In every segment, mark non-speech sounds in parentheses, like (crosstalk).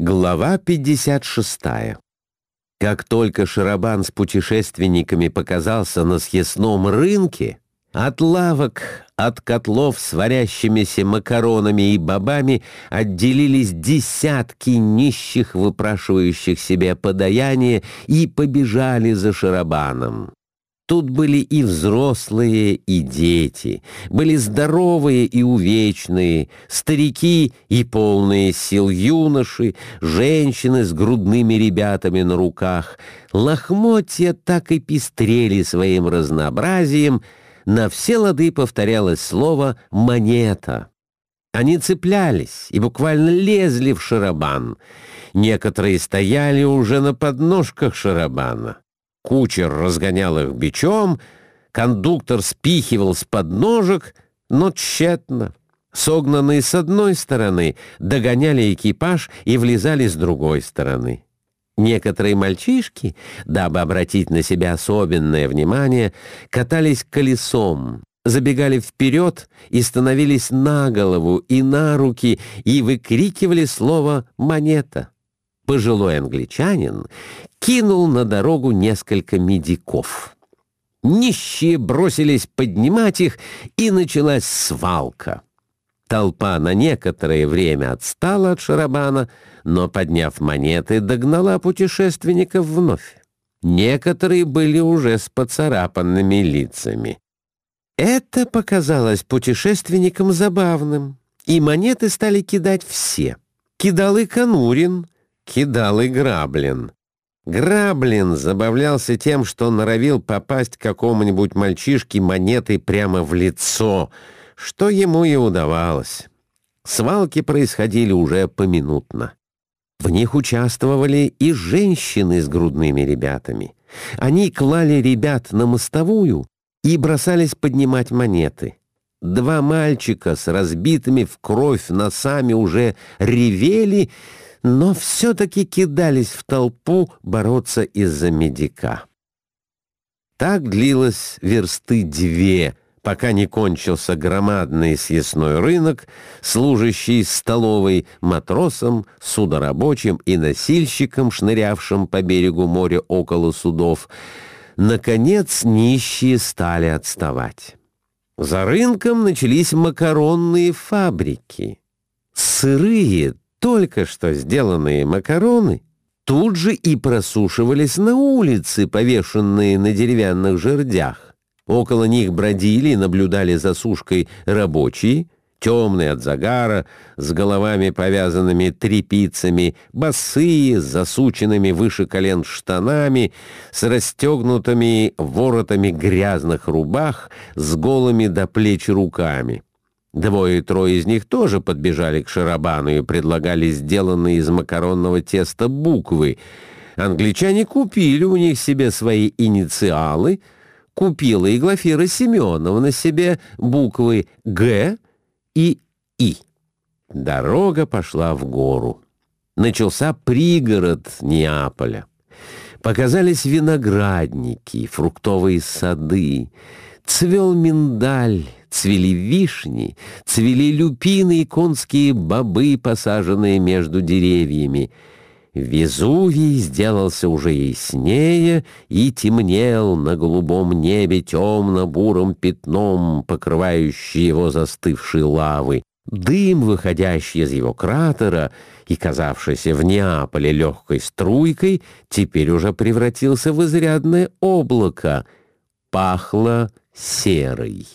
Глава 56. Как только Шарабан с путешественниками показался на съестном рынке, от лавок, от котлов с варящимися макаронами и бобами отделились десятки нищих, выпрашивающих себе подаяние, и побежали за Шарабаном. Тут были и взрослые, и дети, были здоровые и увечные, старики и полные сил юноши, женщины с грудными ребятами на руках. Лохмотья так и пестрели своим разнообразием, на все лады повторялось слово «монета». Они цеплялись и буквально лезли в шарабан. Некоторые стояли уже на подножках шарабана. Кучер разгонял их бичом, кондуктор спихивал с подножек, но тщетно. Согнанные с одной стороны догоняли экипаж и влезали с другой стороны. Некоторые мальчишки, дабы обратить на себя особенное внимание, катались колесом, забегали вперед и становились на голову и на руки и выкрикивали слово «монета» пожилой англичанин кинул на дорогу несколько медиков. Нищие бросились поднимать их, и началась свалка. Толпа на некоторое время отстала от Шарабана, но, подняв монеты, догнала путешественников вновь. Некоторые были уже с поцарапанными лицами. Это показалось путешественникам забавным, и монеты стали кидать все. Кидал и Конурин — кидал и Граблин. Граблин забавлялся тем, что норовил попасть какому-нибудь мальчишке монетой прямо в лицо, что ему и удавалось. Свалки происходили уже поминутно. В них участвовали и женщины с грудными ребятами. Они клали ребят на мостовую и бросались поднимать монеты. Два мальчика с разбитыми в кровь носами уже ревели, но все-таки кидались в толпу бороться из-за медика. Так длилось версты две, пока не кончился громадный съестной рынок, служащий столовой матросам, судорабочим и носильщикам, шнырявшим по берегу моря около судов. Наконец нищие стали отставать. За рынком начались макаронные фабрики. Сырые, только что сделанные макароны тут же и просушивались на улице, повешенные на деревянных жердях. Около них бродили и наблюдали за сушкой рабочие, темные от загара, с головами повязанными тряпицами, босые, с засученными выше колен штанами, с расстегнутыми воротами грязных рубах, с голыми до плеч руками. Двое-трое из них тоже подбежали к Шарабану и предлагали сделанные из макаронного теста буквы. Англичане купили у них себе свои инициалы, купила и Глафира Семеновна себе буквы «Г» и «И». Дорога пошла в гору. Начался пригород Неаполя. Показались виноградники, фруктовые сады, цвел миндаль, цвели вишни, цвели люпины и конские бобы, посаженные между деревьями. Везувий сделался уже яснее и темнел на голубом небе темно-бурым пятном, покрывающий его застывшей лавы. Дым, выходящий из его кратера и казавшийся в Неаполе легкой струйкой, теперь уже превратился в изрядное облако. Пахло серой.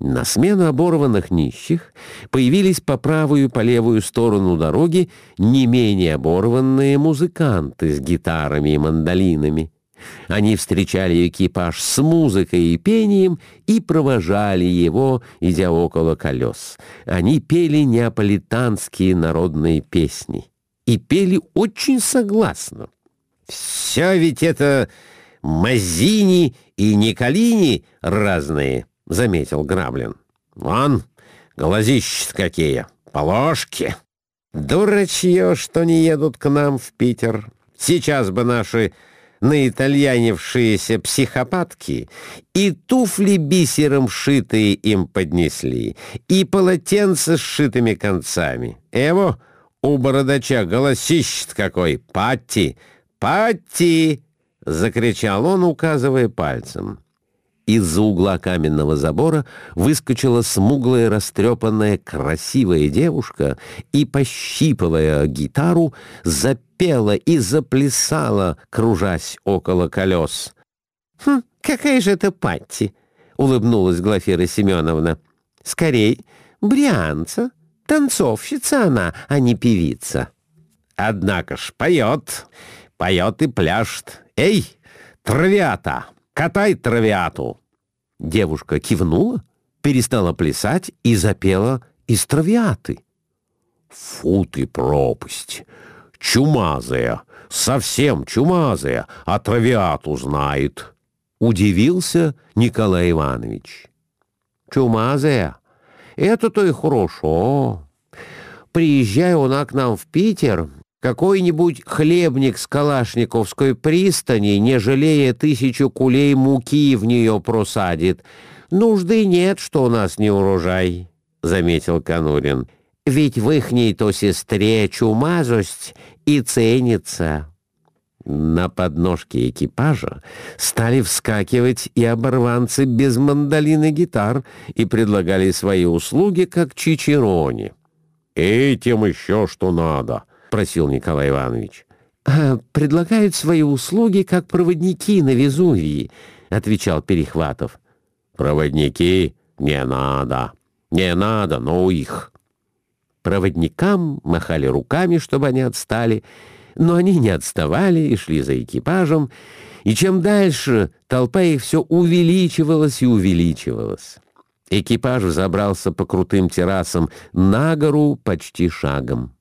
На смену оборванных нищих появились по правую и по левую сторону дороги не менее оборванные музыканты с гитарами и мандолинами. Они встречали экипаж с музыкой и пением и провожали его, идя около колес. Они пели неаполитанские народные песни. И пели очень согласно. «Все ведь это Мазини и Николини разные», — заметил Граблин. «Вон, глазища какие, положки. Дурачье, что не едут к нам в Питер. Сейчас бы наши наитальянившиеся психопатки и туфли бисером шитые им поднесли, и полотенца с шитыми концами. Эво, У бородача голосищ какой! Патти! Патти!» — закричал он, указывая пальцем. Из-за угла каменного забора выскочила смуглая, растрепанная, красивая девушка и, пощипывая гитару, запела и заплясала, кружась около колес. «Хм, какая же это Патти!» — улыбнулась Глафира Семеновна. «Скорей, брианца, танцовщица она, а не певица». «Однако ж поет, поет и пляшет. Эй, травиата!» Катай травиату!» Девушка кивнула, перестала плясать и запела из травиаты. «Фу ты, пропасть! Чумазая! Совсем чумазая! А травиату знает!» Удивился Николай Иванович. «Чумазая? Это-то и хорошо. Приезжай она к нам в Питер, какой-нибудь хлебник с Калашниковской пристани, не жалея тысячу кулей муки, в нее просадит. Нужды нет, что у нас не урожай, — заметил Конурин. Ведь в ихней-то сестре чумазость и ценится. На подножке экипажа стали вскакивать и оборванцы без мандолин и гитар и предлагали свои услуги как чичероне. «Этим еще что надо!» Спросил Николай Иванович. «А, «Предлагают свои услуги как проводники на Везувии», — отвечал Перехватов. «Проводники? Не надо. Не надо, но их». Проводникам махали руками, чтобы они отстали, но они не отставали и шли за экипажем, и чем дальше, толпа их все увеличивалась и увеличивалась. Экипаж забрался по крутым террасам на гору почти шагом.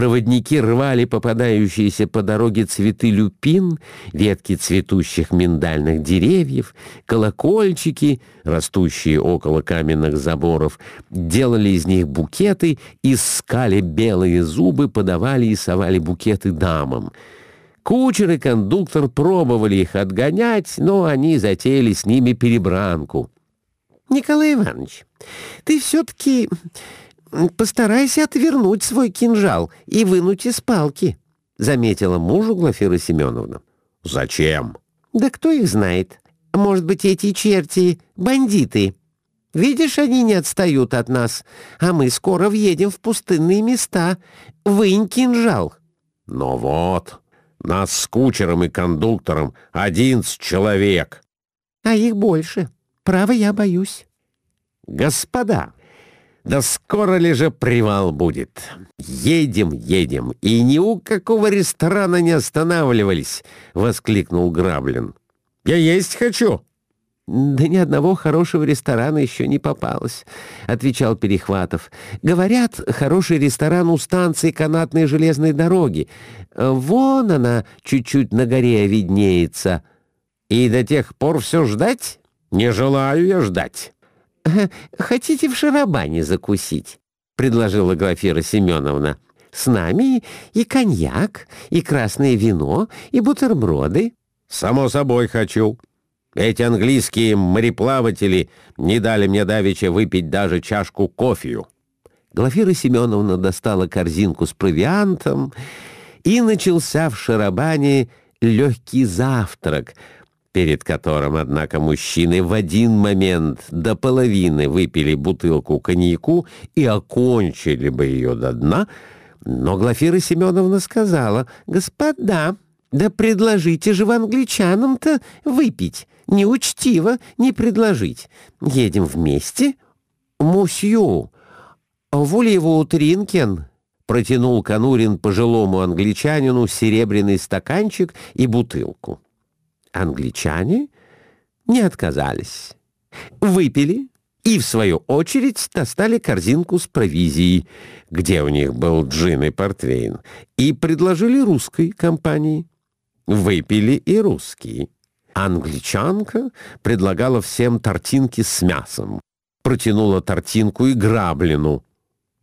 Проводники рвали попадающиеся по дороге цветы люпин, ветки цветущих миндальных деревьев, колокольчики, растущие около каменных заборов, делали из них букеты, искали белые зубы, подавали и совали букеты дамам. Кучер и кондуктор пробовали их отгонять, но они затеяли с ними перебранку. «Николай Иванович, ты все-таки постарайся отвернуть свой кинжал и вынуть из палки», — заметила мужу Глафира Семеновна. «Зачем?» «Да кто их знает? Может быть, эти черти — бандиты. Видишь, они не отстают от нас, а мы скоро въедем в пустынные места. Вынь кинжал». «Но вот, нас с кучером и кондуктором одиннадцать человек». «А их больше. Право, я боюсь». «Господа!» Да скоро ли же привал будет? Едем, едем, и ни у какого ресторана не останавливались, — воскликнул Граблин. Я есть хочу. «Да ни одного хорошего ресторана еще не попалось», — отвечал Перехватов. «Говорят, хороший ресторан у станции канатной железной дороги. Вон она чуть-чуть на горе виднеется». «И до тех пор все ждать? Не желаю я ждать». (laughs) «Хотите в шарабане закусить?» — предложила Глафира Семеновна. «С нами и коньяк, и красное вино, и бутерброды». «Само собой хочу. Эти английские мореплаватели не дали мне давеча выпить даже чашку кофею». Глафира Семеновна достала корзинку с провиантом, и начался в шарабане легкий завтрак — перед которым, однако, мужчины в один момент до половины выпили бутылку коньяку и окончили бы ее до дна, но Глафира Семеновна сказала, «Господа, да предложите же в англичанам-то выпить, неучтиво не предложить. Едем вместе?» «Мусью, Вульеву Тринкен», — протянул Конурин пожилому англичанину серебряный стаканчик и бутылку. Англичане не отказались. Выпили и, в свою очередь, достали корзинку с провизией, где у них был джин и портвейн, и предложили русской компании. Выпили и русские. Англичанка предлагала всем тортинки с мясом. Протянула тортинку и граблину.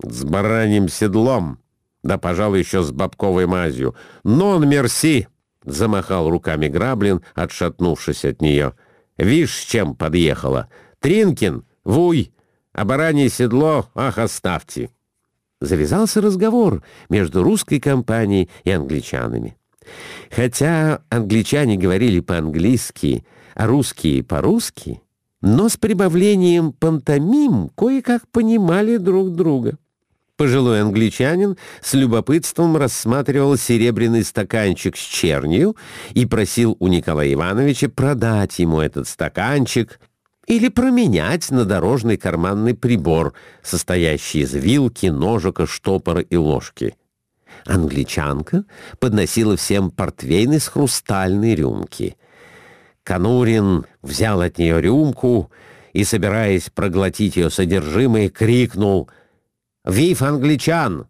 С бараньим седлом, да, пожалуй, еще с бабковой мазью. «Нон мерси!» Замахал руками Граблин, отшатнувшись от нее. «Вишь, с чем подъехала! Тринкин, вуй, а баранье седло, ах, оставьте!» завязался разговор между русской компанией и англичанами. Хотя англичане говорили по-английски, а русские по-русски, но с прибавлением пантомим кое-как понимали друг друга. Пожилой англичанин с любопытством рассматривал серебряный стаканчик с чернью и просил у Николая Ивановича продать ему этот стаканчик или променять на дорожный карманный прибор, состоящий из вилки, ножика, штопора и ложки. Англичанка подносила всем портвейн из хрустальной рюмки. Канурин взял от нее рюмку и, собираясь проглотить ее содержимое, крикнул — Вив англичан!»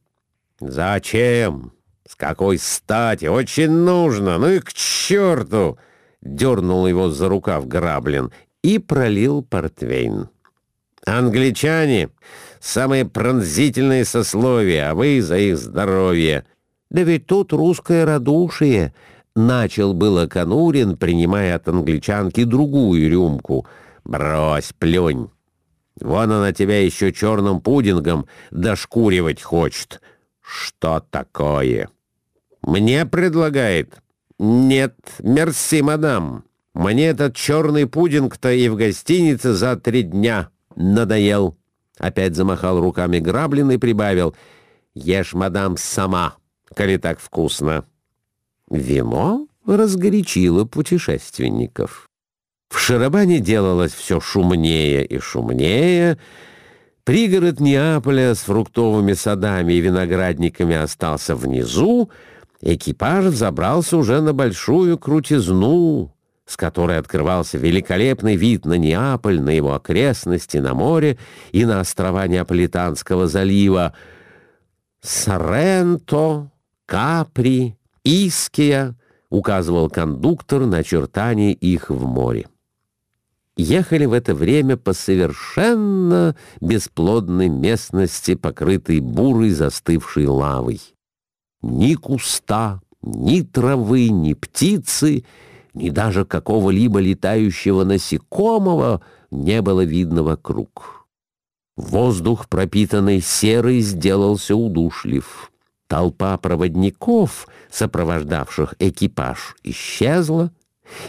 «Зачем? С какой стати? Очень нужно! Ну и к черту!» Дернул его за рукав Граблин и пролил портвейн. «Англичане — самые пронзительные сословия, а вы за их здоровье!» «Да ведь тут русское радушие!» Начал было Конурин, принимая от англичанки другую рюмку. «Брось, плюнь!» Вон она тебя еще черным пудингом дошкуривать хочет. Что такое? Мне предлагает? Нет, мерси, мадам. Мне этот черный пудинг-то и в гостинице за три дня надоел. Опять замахал руками Граблин и прибавил. Ешь, мадам, сама, коли так вкусно. Вино разгорячило путешественников. В Шарабане делалось все шумнее и шумнее. Пригород Неаполя с фруктовыми садами и виноградниками остался внизу. Экипаж взобрался уже на большую крутизну, с которой открывался великолепный вид на Неаполь, на его окрестности, на море и на острова Неаполитанского залива. Соренто, Капри, Иския — указывал кондуктор на очертания их в море ехали в это время по совершенно бесплодной местности, покрытой бурой застывшей лавой. Ни куста, ни травы, ни птицы, ни даже какого-либо летающего насекомого не было видно вокруг. Воздух, пропитанный серой, сделался удушлив. Толпа проводников, сопровождавших экипаж, исчезла,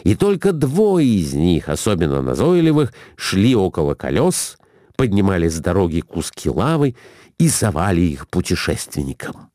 и только двое из них, особенно назойливых, шли около колес, поднимали с дороги куски лавы и совали их путешественникам.